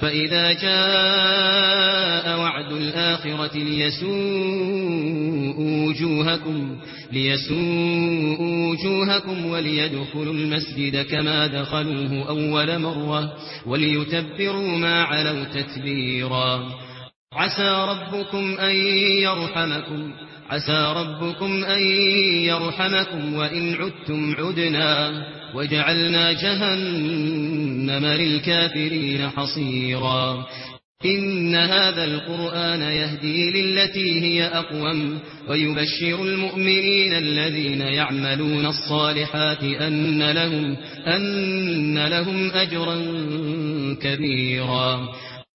فإذا جاء وعد الآخرة ليسوء وجوهكم, ليسوء وجوهكم وليدخلوا المسجد كما دخلوه أول مرة وليتبروا ما علوا تتبيرا. عسى ربكم أن يرحمكم. عسى ربكم أن يرحمكم وإن عدتم عدنا وجعلنا جهنم للكافرين حصيرا إن هذا القرآن يهدي للتي هي أقوم ويبشر المؤمنين الذين يعملون الصالحات أن لهم, أن لهم أجرا كبيرا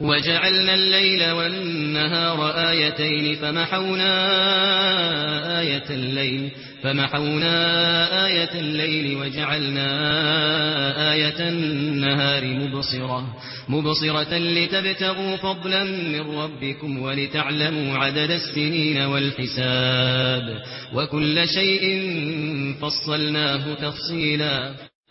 وَجَعَلْنَا اللَّيْلَ وَالنَّهَارَ آيَتَيْنِ فَمَحَوْنَا آيَةَ اللَّيْلِ فَمَحَوْنَا آيَةَ اللَّيْلِ وَجَعَلْنَا آيَةَ النَّهَارِ مُبْصِرَةً مُبْصِرَةً لِتَبْتَغُوا فَضْلًا مِنْ رَبِّكُمْ وَلِتَعْلَمُوا عَدَدَ السِّنِينَ وَالْحِسَابَ وَكُلَّ شَيْءٍ فَصَّلْنَاهُ تَفْصِيلًا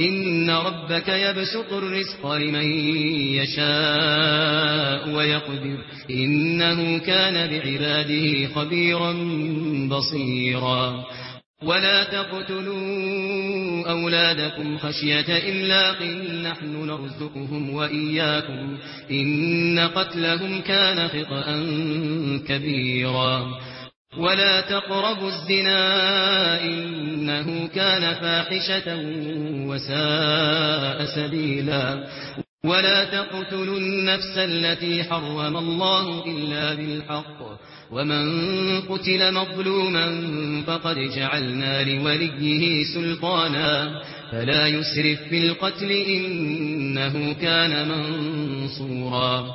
ان ربك يبسط الرزق لمن يشاء ويقدر انه كان بعباده خبيرا بصيرا. ولا تقتلوا اولادكم خشيه املاق نحن نرزقهم واياكم ان قتلهم كان خطا كبيرا. ولا تقربوا الزنا انه كان فاحشة وساء سبيلا ولا تقتلوا النفس التي حرم الله الا بالحق ومن قتل مظلوما فقد جعلنا لوليه سلطانا فلا يسرف في القتل انه كان منصورا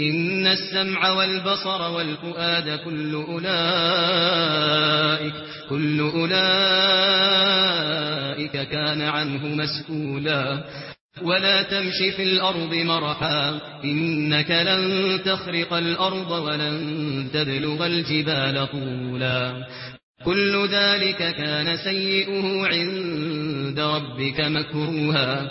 إن السمع والبصر والفؤاد كل أولئك, كل أولئك كان عنه مسؤولا. ولا تمشي في الأرض مرحا إنك لن تخرق الأرض ولن تبلغ الجبال طولا. كل ذلك كان سيئه عند ربك مكروها.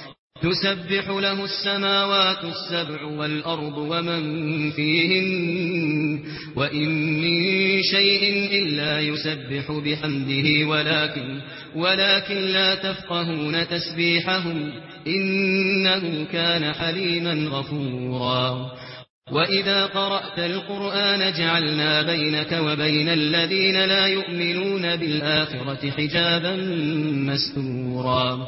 تسبح له السماوات السبع والأرض ومن فيهن وإن من شيء إلا يسبح بحمده ولكن, ولكن لا تفقهون تسبيحهم إنه كان حليما غفورا. وَإِذَا قَرَأْتَ الْقُرْآنَ جَعَلْنَا بَيْنَكَ وَبَيْنَ الَّذِينَ لَا يُؤْمِنُونَ بِالْآخِرَةِ حِجَابًا مَّسْتُورًا.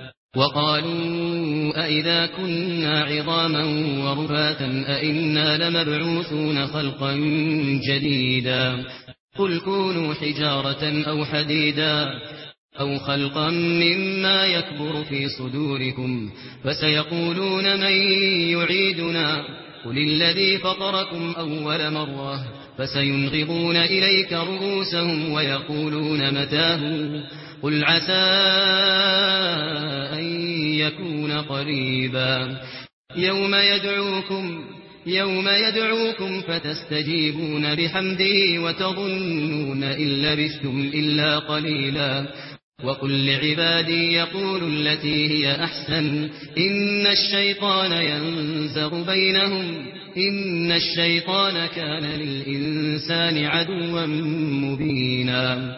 وقالوا أَإِذَا كنا عظاما ورفاتا أَإِنَّا لمبعوثون خلقا جديدا قل كونوا حجارة أو حديدا أو خلقا مما يكبر في صدوركم فسيقولون من يعيدنا قل الذي فطركم أول مرة فسينغضون إليك رؤوسهم ويقولون مَتَاهُ قل عسى أن يكون قريبا. يوم يدعوكم يوم يدعوكم فتستجيبون بحمده وتظنون إن لبثتم إلا قليلا. وقل لعبادي يقولوا التي هي أحسن. إن الشيطان ينزغ بينهم. إن الشيطان كان للإنسان عدوا مبينا.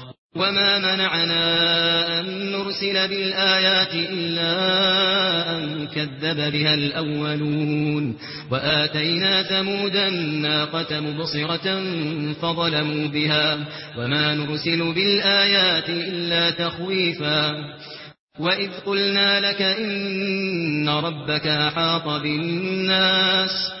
وما منعنا أن نرسل بالآيات إلا أن كذب بها الأولون وآتينا ثمود الناقة مبصرة فظلموا بها وما نرسل بالآيات إلا تخويفا وَإِذْ قُلْنَا لَكَ إِنَّ رَبَّكَ أَحَاطَ بِالنَّاسِ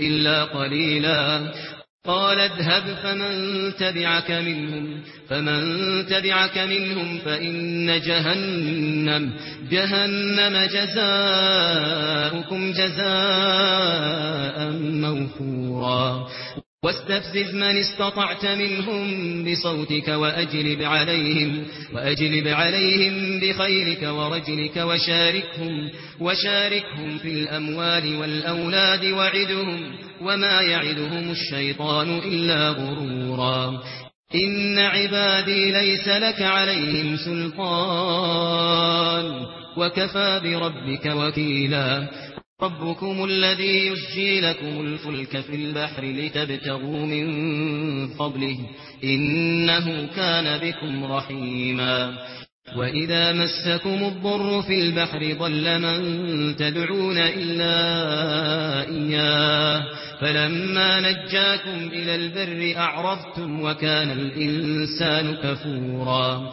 إلا قليلا قال اذهب فمن تبعك منهم فمن تبعك منهم فإن جهنم جهنم جزاؤكم جزاء موفورا واستفزز من استطعت منهم بصوتك وأجلب عليهم وأجلب عليهم بخيلك ورجلك وشاركهم وشاركهم في الأموال والأولاد وعدهم وما يعدهم الشيطان إلا غرورا. إن عبادي ليس لك عليهم سلطان وكفى بربك وكيلا. ربكم الذي يسجي لكم الفلك في البحر لتبتغوا من فضله إنه كان بكم رحيما وإذا مسكم الضر في البحر ضل من تدعون إلا إياه فلما نجاكم إلى البر أعرضتم وكان الإنسان كفورا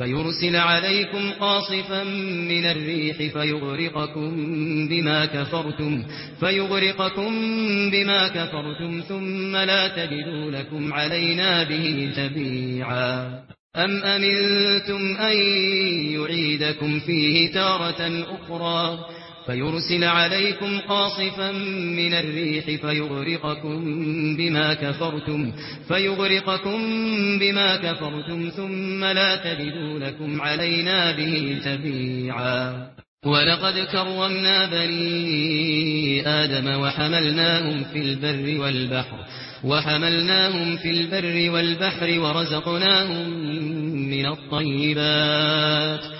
فيرسل عليكم قاصفا من الريح فيغرقكم بما كفرتم فيغرقكم بما كفرتم ثم لا تجدوا لكم علينا به تبيعا. أم أمنتم أن يعيدكم فيه تارة أخرى؟ فيرسل عليكم قاصفا من الريح فيغرقكم بما كفرتم فيغرقكم بما كفرتم ثم لا تجدوا لكم علينا به تبيعا. ولقد كرمنا بني آدم وحملناهم في البر والبحر وحملناهم في البر والبحر ورزقناهم من الطيبات.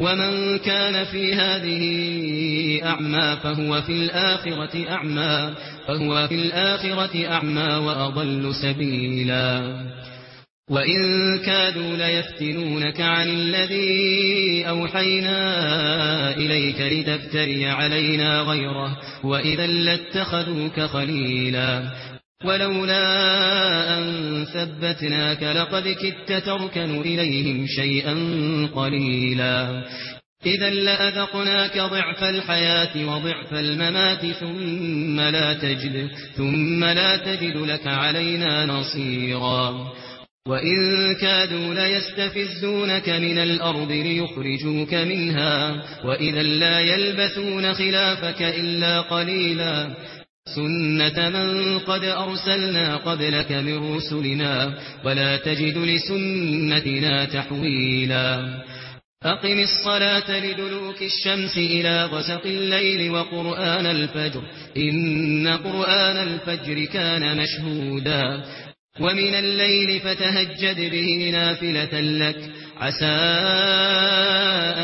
ومن كان في هذه اعمى فهو في الاخره اعمى فهو في الاخره اعما واضل سبيلا وان كادوا ليفتنونك عن الذي اوحينا اليك لتفتري علينا غيره واذا لاتخذوك خليلا ولولا أن ثبتناك لقد كدت تركن إليهم شيئا قليلا. إذا لأذقناك ضعف الحياة وضعف الممات ثم لا تجد, ثم لا تجد لك علينا نصيرا. وَإِن كَادُوا لَيَسْتَفِزُّونَكَ مِنَ الْأَرْضِ لِيُخْرِجُوكَ مِنْهَا وَإِذًا لَّا يَلْبَثُونَ خِلَافَكَ إِلَّا قَلِيلًا. سُنَّةَ مَن قَدْ أَرْسَلْنَا قَبْلَكَ مِن رُّسُلِنَا وَلَا تَجِدُ لِسُنَّتِنَا تَحْوِيلًا أَقِمِ الصَّلَاةَ لِدُلُوكِ الشَّمْسِ إِلَى غَسَقِ اللَّيْلِ وَقُرْآنَ الْفَجْرِ إِنَّ قُرْآنَ الْفَجْرِ كَانَ مَشْهُودًا وَمِنَ اللَّيْلِ فَتَهَجَّدْ بِهِ نَافِلَةً لَّكَ عَسَى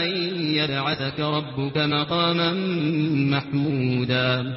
أَن يَبْعَثَكَ رَبُّكَ مَقَامًا مَّحْمُودًا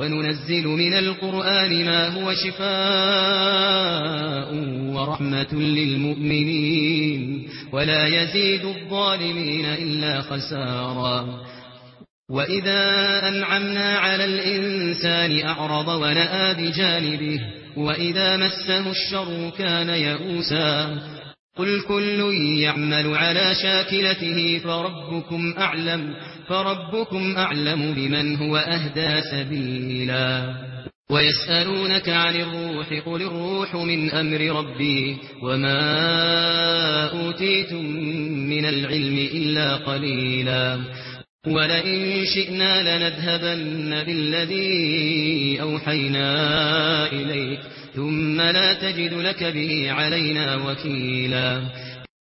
وننزل من القرآن ما هو شفاء ورحمة للمؤمنين ولا يزيد الظالمين إلا خسارا. وإذا أنعمنا على الإنسان أعرض ونآى بجانبه وإذا مسه الشر كان يئوسا. قل كل يعمل على شاكلته فربكم أعلم. فربكم أعلم بمن هو أهدى سبيلا ويسألونك عن الروح قل الروح من أمر ربي وما أوتيتم من العلم إلا قليلا ولئن شئنا لنذهبن بالذي أوحينا إليك ثم لا تجد لك به علينا وكيلا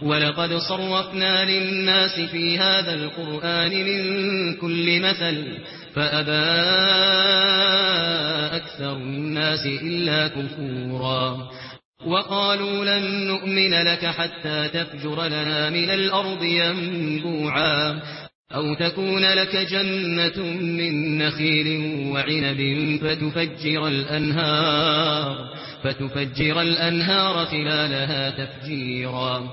وَلَقَدْ صَرَّفْنَا لِلنَّاسِ فِي هَذَا الْقُرْآنِ مِنْ كُلِّ مَثَلٍ فَأَبَى أَكْثَرُ النَّاسِ إِلَّا كُفُورًا وَقَالُوا لَن نُّؤْمِنَ لَكَ حَتَّى تَفْجُرَ لَنَا مِنَ الْأَرْضِ يَنبُوعًا أَوْ تَكُونَ لَكَ جَنَّةٌ مِّن نَّخِيلٍ وَعِنَبٍ فَتُفَجِّرَ الْأَنْهَارَ فَتُفَجِّرَ الْأَنْهَارَ خِلَالَهَا تَفْجِيرًا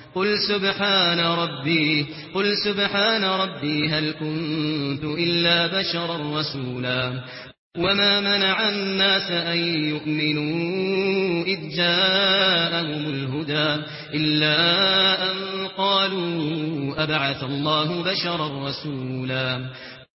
قل سبحان ربي قل سبحان ربي هل كنت إلا بشرا رسولا. وما منع الناس أن يؤمنوا إذ جاءهم الهدى إلا أن قالوا أبعث الله بشرا رسولا.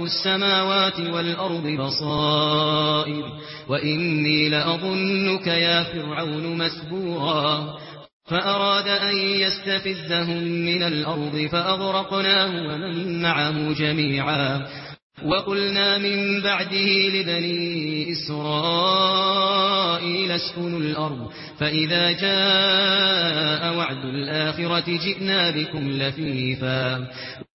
خلق السماوات والأرض بصائر وإني لأظنك يا فرعون مسبورا. فأراد أن يستفزهم من الأرض فأغرقناه ومن معه جميعا. وقلنا من بعده لبني إسرائيل اسكنوا الأرض فإذا جاء وعد الآخرة جئنا بكم لفيفا.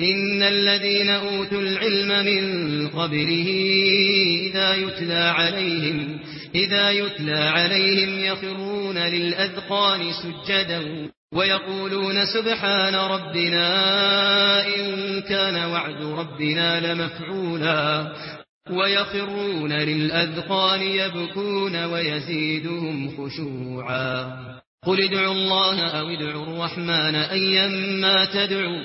إن الذين أوتوا العلم من قبله إذا يتلى عليهم إذا يتلى عليهم يخرون للأذقان سجدا ويقولون سبحان ربنا إن كان وعد ربنا لمفعولا ويخرون للأذقان يبكون ويزيدهم خشوعا. قل ادعوا الله أو ادعوا الرحمن أيما تدعوا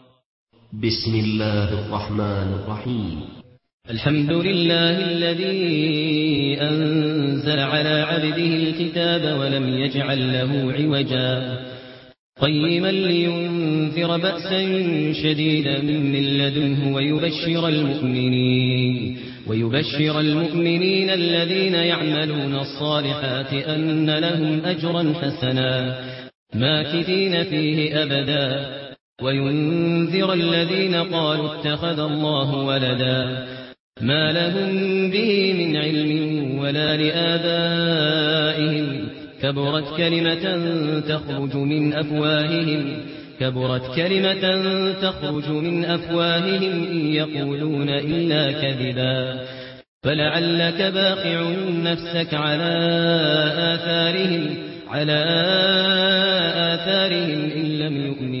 بسم الله الرحمن الرحيم. الحمد لله الذي أنزل على عبده الكتاب ولم يجعل له عوجا. قيما لينفر بأسا شديدا من لدنه ويبشر المؤمنين. ويبشر المؤمنين الذين يعملون الصالحات أن لهم أجرا حسنا. ماكدين فيه أبدا. وينذر الذين قالوا اتخذ الله ولدا ما لهم به من علم ولا لآبائهم كبرت كلمة تخرج من أفواههم كبرت كلمة تخرج من أفواههم إن يقولون إلا كذبا فلعلك باقع نفسك على آثارهم على آثارهم إن لم يؤمنوا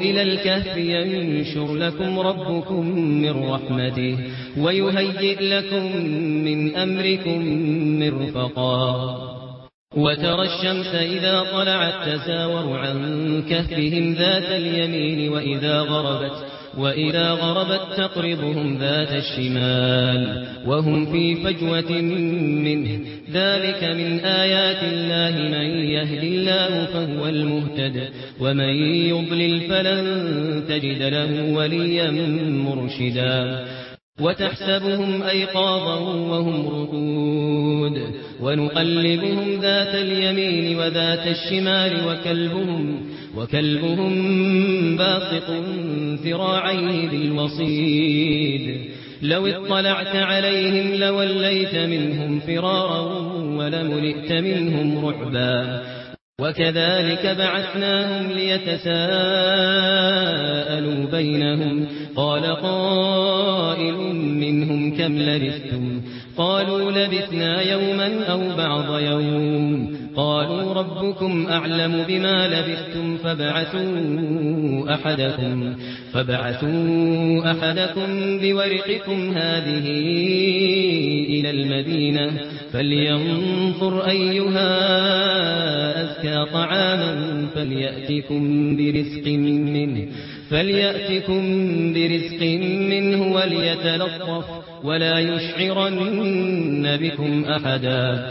إلى الكهف ينشر لكم ربكم من رحمته ويهيئ لكم من أمركم مرفقا وترى الشمس إذا طلعت تساور عن كهفهم ذات اليمين وإذا غربت وإذا غربت تقربهم ذات الشمال وهم في فجوة منه ذلك من آيات الله من يهدي الله فهو المهتد ومن يضلل فلن تجد له وليا مرشدا وتحسبهم أيقاظا وهم ركود ونقلبهم ذات اليمين وذات الشمال وكلبهم وكلبهم باطق ذراعيه بالوصيد لو اطلعت عليهم لوليت منهم فرارا ولملئت منهم رعبا. وكذلك بعثناهم ليتساءلوا بينهم. قال قائل منهم كم لبثتم؟ قالوا لبثنا يوما أو بعض يوم. قالوا ربكم أعلم بما لبثتم فابعثوا أحدكم, فابعثوا أحدكم بورقكم هذه إلى المدينة فلينظر أيها أزكى طعاما فليأتكم برزق منه فليأتكم برزق منه وليتلطف ولا يشعرن بكم أحدا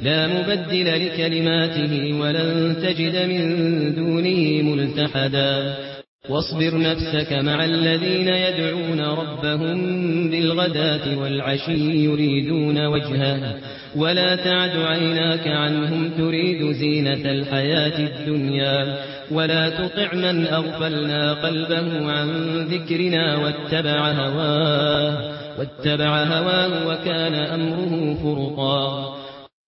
لا مبدل لكلماته ولن تجد من دونه ملتحدا. واصبر نفسك مع الذين يدعون ربهم بالغداة والعشي يريدون وجهه. ولا تعد عيناك عنهم تريد زينة الحياة الدنيا. ولا تطع من أغفلنا قلبه عن ذكرنا واتبع هواه, واتبع هواه وكان أمره فرقا.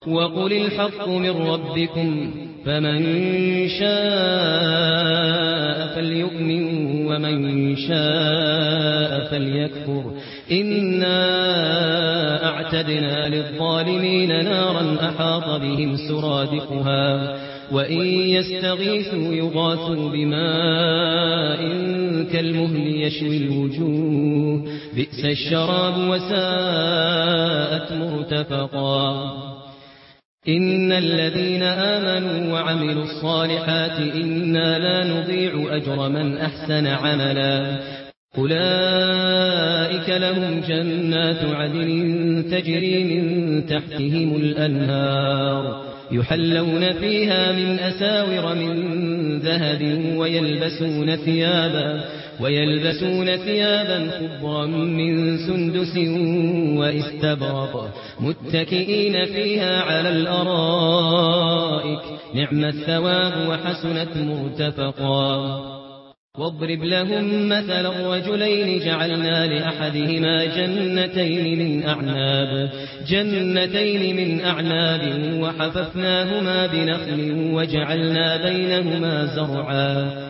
وَقُلِ الْحَقُّ مِنْ رَبِّكُمْ فَمَنْ شَاءَ فَلْيُؤْمِنْ وَمَنْ شَاءَ فَلْيَكْفُرْ إِنَّا أَعْتَدْنَا لِلظَّالِمِينَ نَارًا أَحَاطَ بِهِمْ سُرَادِقُهَا وَإِنْ يَسْتَغِيثُوا يُغَاثُوا بِمَاءٍ كَالْمُهْلِ يَشْوِي الْوُجُوهَ بِئْسَ الشَّرَابُ وَسَاءَتْ مُرْتَفَقًا ان الذين امنوا وعملوا الصالحات أنا لا نضيع اجر من احسن عملا. اولئك لهم جنات عدن تجري من تحتهم الانهار. يحلون فيها من اساور من ذهب ويلبسون ثيابا. ويلبسون ثيابا خضرا من سندس وإستبرق متكئين فيها على الأرائك. نعم الثواب وحسنت مرتفقا. واضرب لهم مثلا رجلين جعلنا لأحدهما جنتين من أعناب. جنتين من أعناب وحففناهما بنخل وجعلنا بينهما زرعا.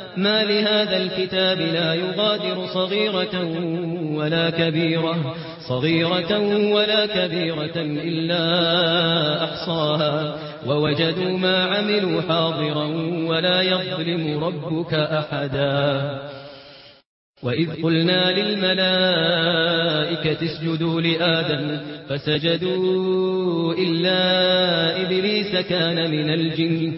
ما لهذا الكتاب لا يغادر صغيرة ولا كبيرة صغيرة ولا كبيرة إلا أحصاها ووجدوا ما عملوا حاضرا ولا يظلم ربك أحدا وإذ قلنا للملائكة اسجدوا لآدم فسجدوا إلا إبليس كان من الجن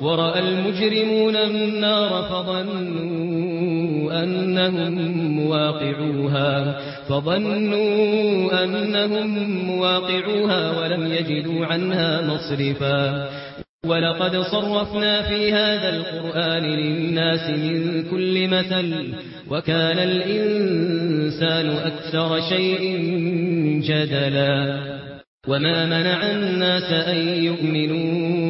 ورأى المجرمون النار فظنوا أنهم مواقعوها فظنوا أنهم مواقعوها ولم يجدوا عنها مصرفا. ولقد صرفنا في هذا القرآن للناس من كل مثل وكان الإنسان أكثر شيء جدلا. وما منع الناس أن يؤمنون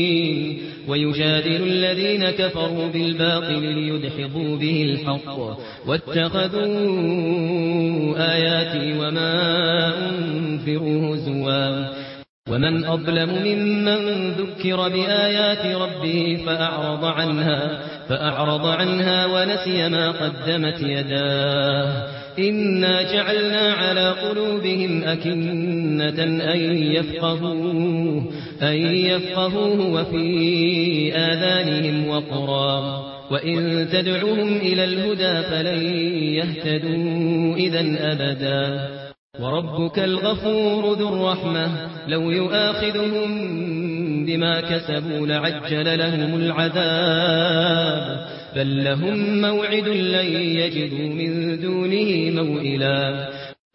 ويجادل الذين كفروا بالباطل ليدحضوا به الحق واتخذوا آياتي وما أنفروا هزوا. ومن أظلم ممن ذكر بآيات ربه فأعرض عنها فأعرض عنها ونسي ما قدمت يداه. إنا جعلنا على قلوبهم أكنة أن يفقهوه. أن يفقهوه وفي آذانهم وقرا. وإن تدعوهم إلى الهدى فلن يهتدوا إذا أبدا. وربك الغفور ذو الرحمة. لو يؤاخذهم بما كسبوا لعجل لهم العذاب. بل لهم موعد لن يجدوا من دونه موئلا.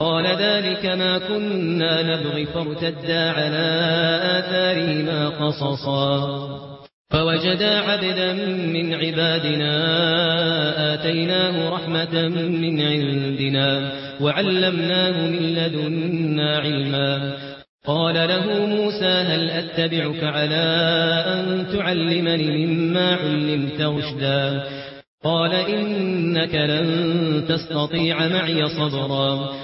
قال ذلك ما كنا نبغي فارتدا على آثارهما قصصا. فوجدا عبدا من عبادنا آتيناه رحمة من عندنا وعلمناه من لدنا علما. قال له موسى هل أتبعك على أن تعلمني مما علمت رشدا؟ قال إنك لن تستطيع معي صبرا.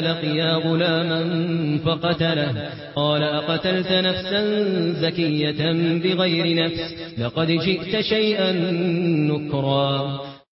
لقيا غلاما فقتله. قال أقتلت نفسا زكية بغير نفس؟ لقد جئت شيئا نكرا.